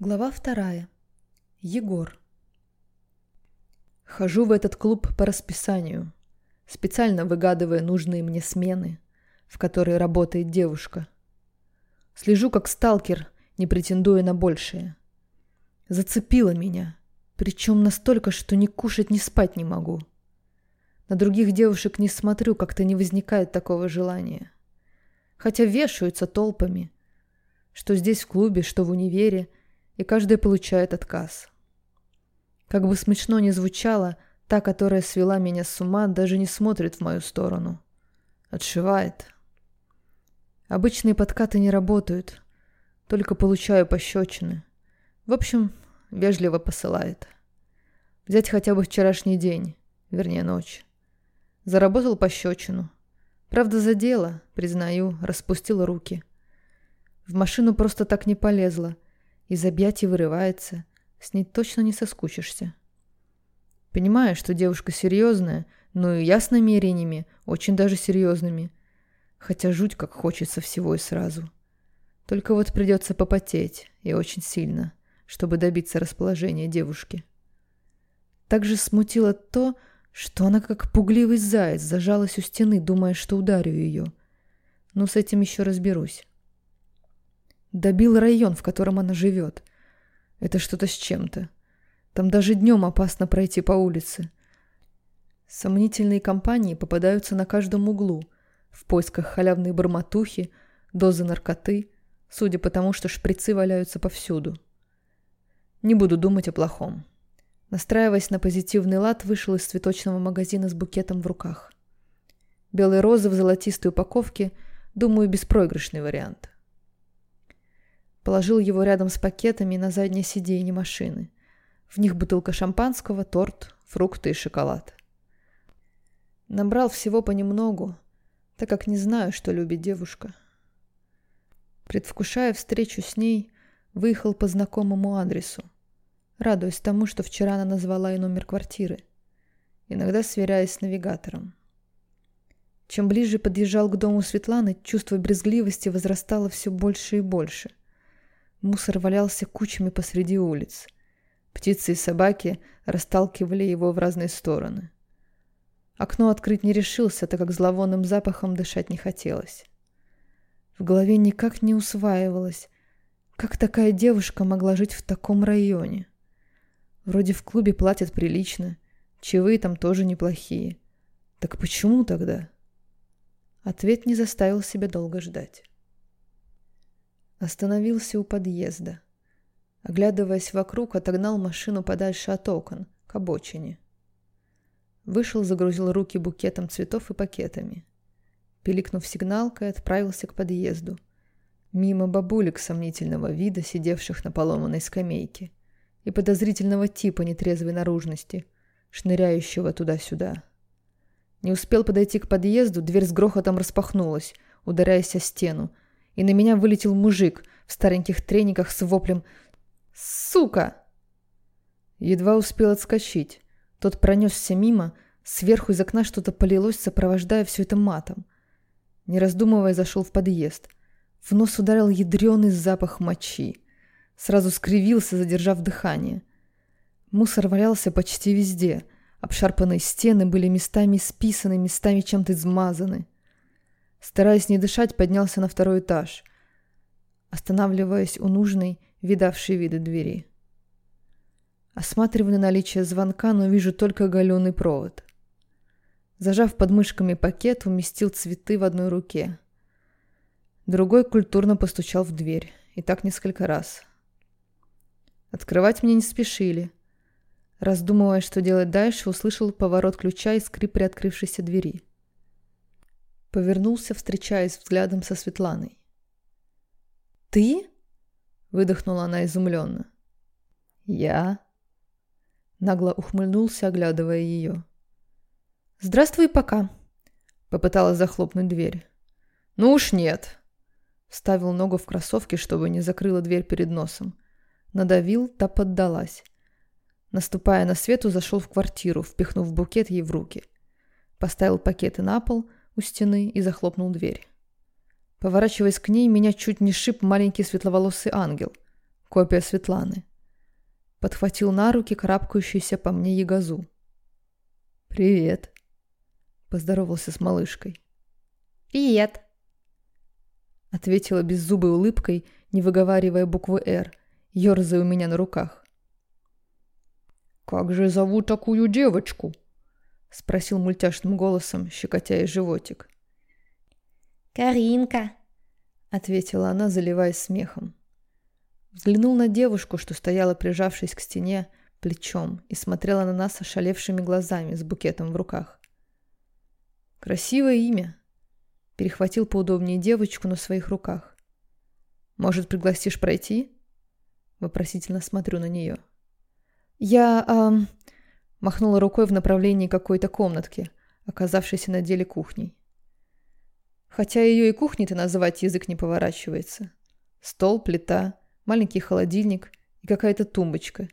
Глава вторая. Егор. Хожу в этот клуб по расписанию, специально выгадывая нужные мне смены, в которые работает девушка. Слежу как сталкер, не претендуя на большее. Зацепила меня, причем настолько, что ни кушать, ни спать не могу. На других девушек не смотрю, как-то не возникает такого желания. Хотя вешаются толпами, что здесь в клубе, что в универе – и каждая получает отказ. Как бы смешно ни звучало, та, которая свела меня с ума, даже не смотрит в мою сторону. Отшивает. Обычные подкаты не работают, только получаю пощечины. В общем, вежливо посылает. Взять хотя бы вчерашний день, вернее ночь. Заработал пощечину. Правда, за дело, признаю, распустила руки. В машину просто так не полезла — из объятий вырывается. С ней точно не соскучишься. Понимаю, что девушка серьезная, но и я с намерениями, очень даже серьезными. Хотя жуть как хочется всего и сразу. Только вот придется попотеть, и очень сильно, чтобы добиться расположения девушки. Также смутило то, что она как пугливый заяц зажалась у стены, думая, что ударю ее. Ну, с этим еще разберусь. Добил район, в котором она живет. Это что-то с чем-то. Там даже днем опасно пройти по улице. Сомнительные компании попадаются на каждом углу, в поисках халявной бормотухи, дозы наркоты, судя по тому, что шприцы валяются повсюду. Не буду думать о плохом. Настраиваясь на позитивный лад, вышел из цветочного магазина с букетом в руках. Белые розы в золотистой упаковке, думаю, беспроигрышный вариант. Положил его рядом с пакетами на заднее сиденье машины. В них бутылка шампанского, торт, фрукты и шоколад. Набрал всего понемногу, так как не знаю, что любит девушка. Предвкушая встречу с ней, выехал по знакомому адресу, радуясь тому, что вчера она назвала и номер квартиры, иногда сверяясь с навигатором. Чем ближе подъезжал к дому Светланы, чувство брезгливости возрастало все больше и больше. Мусор валялся кучами посреди улиц. Птицы и собаки расталкивали его в разные стороны. Окно открыть не решился, так как зловонным запахом дышать не хотелось. В голове никак не усваивалось, как такая девушка могла жить в таком районе. Вроде в клубе платят прилично, чаевые там тоже неплохие. Так почему тогда? Ответ не заставил себя долго ждать. Остановился у подъезда. Оглядываясь вокруг, отогнал машину подальше от окон, к обочине. Вышел, загрузил руки букетом цветов и пакетами. Пиликнув сигналкой, отправился к подъезду. Мимо бабулек сомнительного вида, сидевших на поломанной скамейке, и подозрительного типа нетрезвой наружности, шныряющего туда-сюда. Не успел подойти к подъезду, дверь с грохотом распахнулась, ударяясь о стену, и на меня вылетел мужик в стареньких трениках с воплем «Сука!». Едва успел отскочить. Тот пронесся мимо, сверху из окна что-то полилось, сопровождая все это матом. Не раздумывая, зашел в подъезд. В нос ударил ядреный запах мочи. Сразу скривился, задержав дыхание. Мусор валялся почти везде. Обшарпанные стены были местами списаны, местами чем-то измазаны. Стараясь не дышать, поднялся на второй этаж, останавливаясь у нужной, видавшей виды двери. Осматриваю наличие звонка, но вижу только галеный провод. Зажав подмышками пакет, уместил цветы в одной руке. Другой культурно постучал в дверь. И так несколько раз. Открывать мне не спешили. Раздумывая, что делать дальше, услышал поворот ключа и скрип приоткрывшейся двери. Повернулся, встречаясь взглядом со Светланой. «Ты?» — выдохнула она изумленно. «Я?» Нагло ухмыльнулся, оглядывая ее. «Здравствуй пока!» — попыталась захлопнуть дверь. «Ну уж нет!» Вставил ногу в кроссовки, чтобы не закрыла дверь перед носом. Надавил, та поддалась. Наступая на свету, зашел в квартиру, впихнув букет ей в руки. Поставил пакеты на пол — у стены и захлопнул дверь. Поворачиваясь к ней, меня чуть не шип маленький светловолосый ангел. копия Светланы. Подхватил на руки карабкающуюся по мне ягозу. «Привет», — поздоровался с малышкой. «Привет», — ответила беззубой улыбкой, не выговаривая буквы «Р», ерзая у меня на руках. «Как же зовут такую девочку?» — спросил мультяшным голосом, щекотя ей животик. «Каринка», — ответила она, заливаясь смехом. Взглянул на девушку, что стояла, прижавшись к стене, плечом, и смотрела на нас ошалевшими глазами с букетом в руках. «Красивое имя», — перехватил поудобнее девочку на своих руках. «Может, пригласишь пройти?» Вопросительно смотрю на нее. «Я, эм, Махнула рукой в направлении какой-то комнатки, оказавшейся на деле кухней. Хотя ее и кухней-то называть язык не поворачивается. Стол, плита, маленький холодильник и какая-то тумбочка.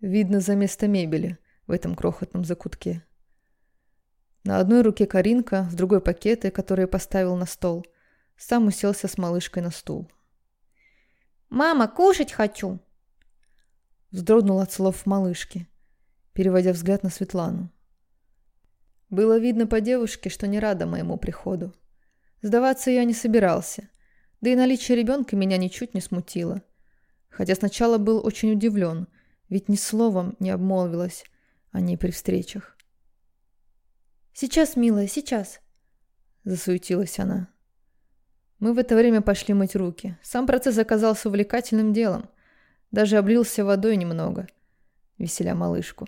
Видно за место мебели в этом крохотном закутке. На одной руке Каринка, в другой пакеты, которые поставил на стол. Сам уселся с малышкой на стул. «Мама, кушать хочу!» Вздрогнул от слов малышки переводя взгляд на Светлану. Было видно по девушке, что не рада моему приходу. Сдаваться я не собирался, да и наличие ребенка меня ничуть не смутило. Хотя сначала был очень удивлен, ведь ни словом не обмолвилась о ней при встречах. «Сейчас, милая, сейчас!» – засуетилась она. Мы в это время пошли мыть руки. Сам процесс оказался увлекательным делом. Даже облился водой немного, веселя малышку.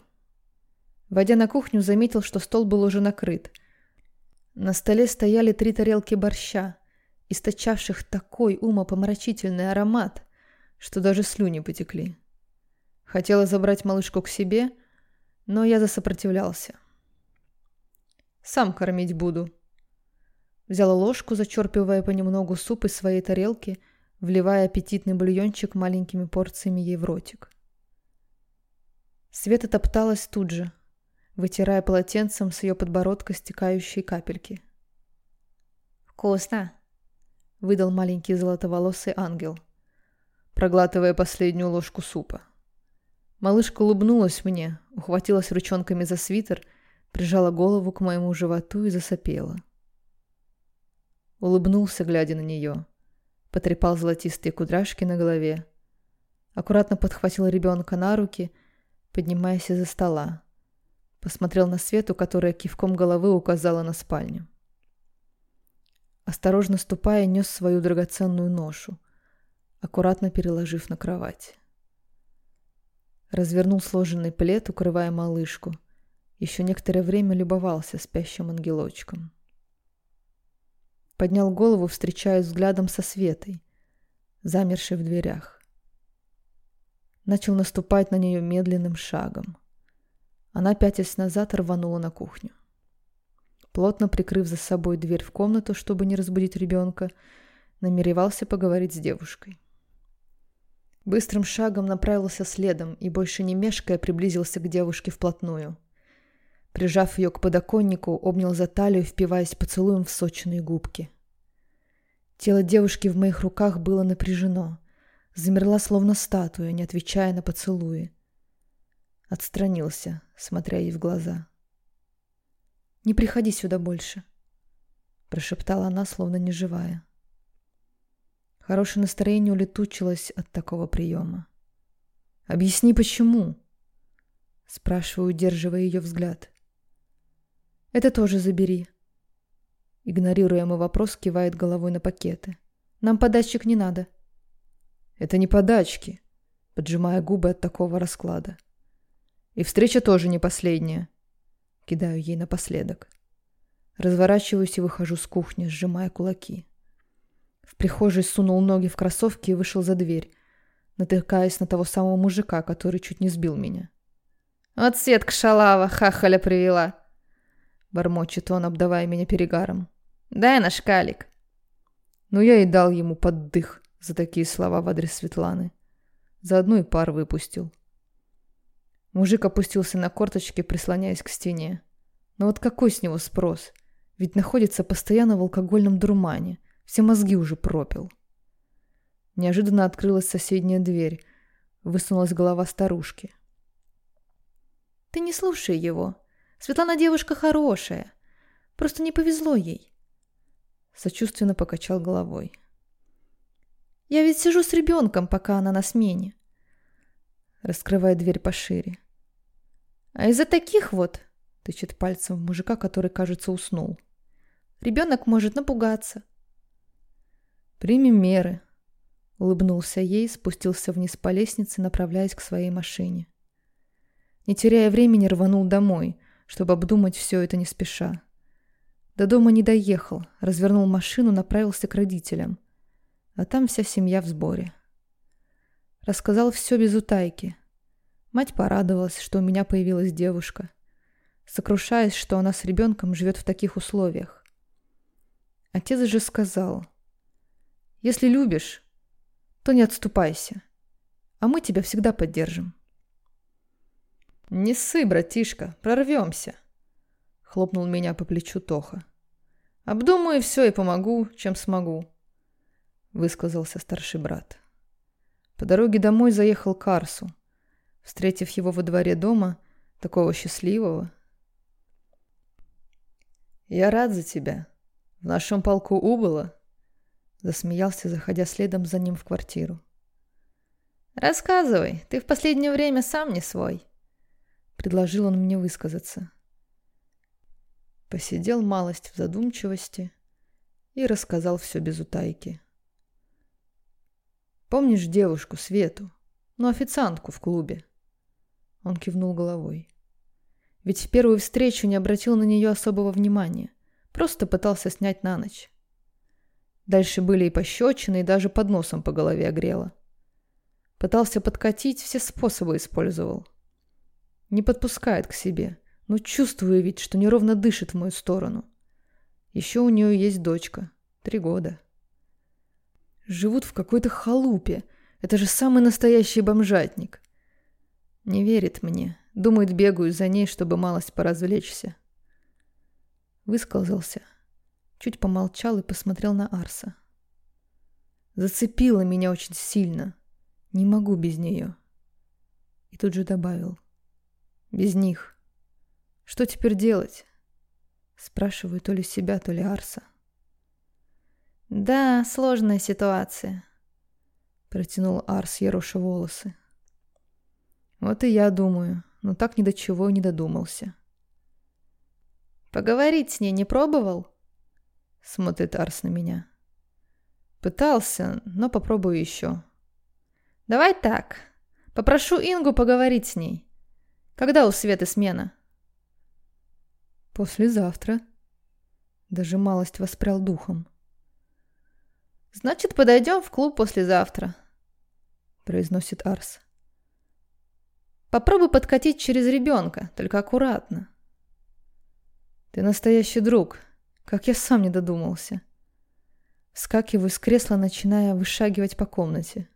Войдя на кухню, заметил, что стол был уже накрыт. На столе стояли три тарелки борща, источавших такой умопомрачительный аромат, что даже слюни потекли. Хотела забрать малышку к себе, но я засопротивлялся. «Сам кормить буду». Взяла ложку, зачерпывая понемногу суп из своей тарелки, вливая аппетитный бульончик маленькими порциями ей в ротик. Света топталась тут же, вытирая полотенцем с ее подбородка стекающие капельки. «Вкусно!» — выдал маленький золотоволосый ангел, проглатывая последнюю ложку супа. Малышка улыбнулась мне, ухватилась ручонками за свитер, прижала голову к моему животу и засопела. Улыбнулся, глядя на нее, потрепал золотистые кудряшки на голове, аккуратно подхватил ребенка на руки, поднимаясь из-за стола. Посмотрел на Свету, которая кивком головы указала на спальню. Осторожно ступая, нес свою драгоценную ношу, аккуратно переложив на кровать. Развернул сложенный плед, укрывая малышку. Еще некоторое время любовался спящим ангелочком. Поднял голову, встречаясь взглядом со Светой, замершей в дверях. Начал наступать на нее медленным шагом. Она, пятясь назад, рванула на кухню. Плотно прикрыв за собой дверь в комнату, чтобы не разбудить ребенка, намеревался поговорить с девушкой. Быстрым шагом направился следом и, больше не мешкая, приблизился к девушке вплотную. Прижав ее к подоконнику, обнял за талию, впиваясь поцелуем в сочные губки. Тело девушки в моих руках было напряжено. Замерла, словно статуя, не отвечая на поцелуи. Отстранился, смотря ей в глаза. «Не приходи сюда больше», — прошептала она, словно неживая. Хорошее настроение улетучилось от такого приема. «Объясни, почему?» — спрашиваю, удерживая ее взгляд. «Это тоже забери». Игнорируя мой вопрос, кивает головой на пакеты. «Нам подачек не надо». «Это не подачки», — поджимая губы от такого расклада. И встреча тоже не последняя. Кидаю ей напоследок. Разворачиваюсь и выхожу с кухни, сжимая кулаки. В прихожей сунул ноги в кроссовки и вышел за дверь, натыкаясь на того самого мужика, который чуть не сбил меня. «Вот Светка шалава, хахаля привела!» Бормочет он, обдавая меня перегаром. «Дай наш калик!» Ну, я и дал ему поддых за такие слова в адрес Светланы. Заодно и пар выпустил. Мужик опустился на корточки, прислоняясь к стене. Но вот какой с него спрос? Ведь находится постоянно в алкогольном дурмане. Все мозги уже пропил. Неожиданно открылась соседняя дверь. Высунулась голова старушки. «Ты не слушай его. Светлана девушка хорошая. Просто не повезло ей». Сочувственно покачал головой. «Я ведь сижу с ребенком, пока она на смене». Раскрывая дверь пошире. «А из-за таких вот...» Тычет пальцем мужика, который, кажется, уснул. «Ребенок может напугаться». «Примем меры», Улыбнулся ей, спустился вниз по лестнице, направляясь к своей машине. Не теряя времени, рванул домой, чтобы обдумать все это не спеша. До дома не доехал, развернул машину, направился к родителям. А там вся семья в сборе. Рассказал все без утайки. Мать порадовалась, что у меня появилась девушка, сокрушаясь, что она с ребенком живет в таких условиях. Отец же сказал, «Если любишь, то не отступайся. А мы тебя всегда поддержим. «Не ссы, братишка, прорвемся!» — хлопнул меня по плечу Тоха. «Обдумаю все и помогу, чем смогу», — высказался старший брат. По дороге домой заехал к Арсу. Встретив его во дворе дома, такого счастливого. «Я рад за тебя. В нашем полку убыло?» Засмеялся, заходя следом за ним в квартиру. «Рассказывай, ты в последнее время сам не свой», — предложил он мне высказаться. Посидел малость в задумчивости и рассказал все без утайки. «Помнишь девушку Свету, ну, официантку в клубе?» Он кивнул головой. Ведь в первую встречу не обратил на нее особого внимания, просто пытался снять на ночь. Дальше были и пощечины, и даже под носом по голове огрело. Пытался подкатить, все способы использовал. Не подпускает к себе, но чувствую ведь, что неровно дышит в мою сторону. Еще у нее есть дочка. Три года. Живут в какой-то халупе. Это же самый настоящий бомжатник. Не верит мне. Думает, бегаю за ней, чтобы малость поразвлечься. Высказался. Чуть помолчал и посмотрел на Арса. Зацепила меня очень сильно. Не могу без нее. И тут же добавил. Без них. Что теперь делать? Спрашиваю то ли себя, то ли Арса. Да, сложная ситуация. Протянул Арс, ероша волосы. Вот и я думаю, но так ни до чего не додумался. Поговорить с ней не пробовал? Смотрит Арс на меня. Пытался, но попробую еще. Давай так. Попрошу Ингу поговорить с ней. Когда у Светы смена? Послезавтра. Даже малость воспрял духом. Значит, подойдем в клуб послезавтра, произносит Арс. Попробуй подкатить через ребенка, только аккуратно. Ты настоящий друг, как я сам не додумался. Скакиваю с кресла, начиная вышагивать по комнате.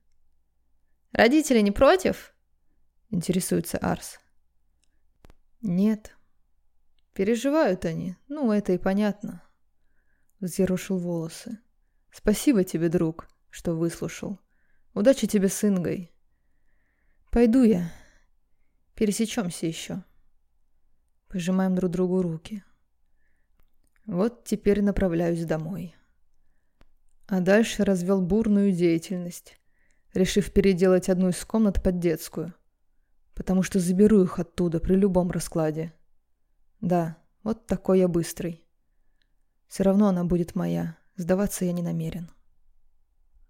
«Родители не против?» — интересуется Арс. «Нет. Переживают они. Ну, это и понятно». Взъерушил волосы. «Спасибо тебе, друг, что выслушал. Удачи тебе с Ингой. Пойду я. Пересечемся еще». Пожимаем друг другу руки. Вот теперь направляюсь домой. А дальше развел бурную деятельность, решив переделать одну из комнат под детскую, потому что заберу их оттуда при любом раскладе. Да, вот такой я быстрый. Все равно она будет моя, сдаваться я не намерен.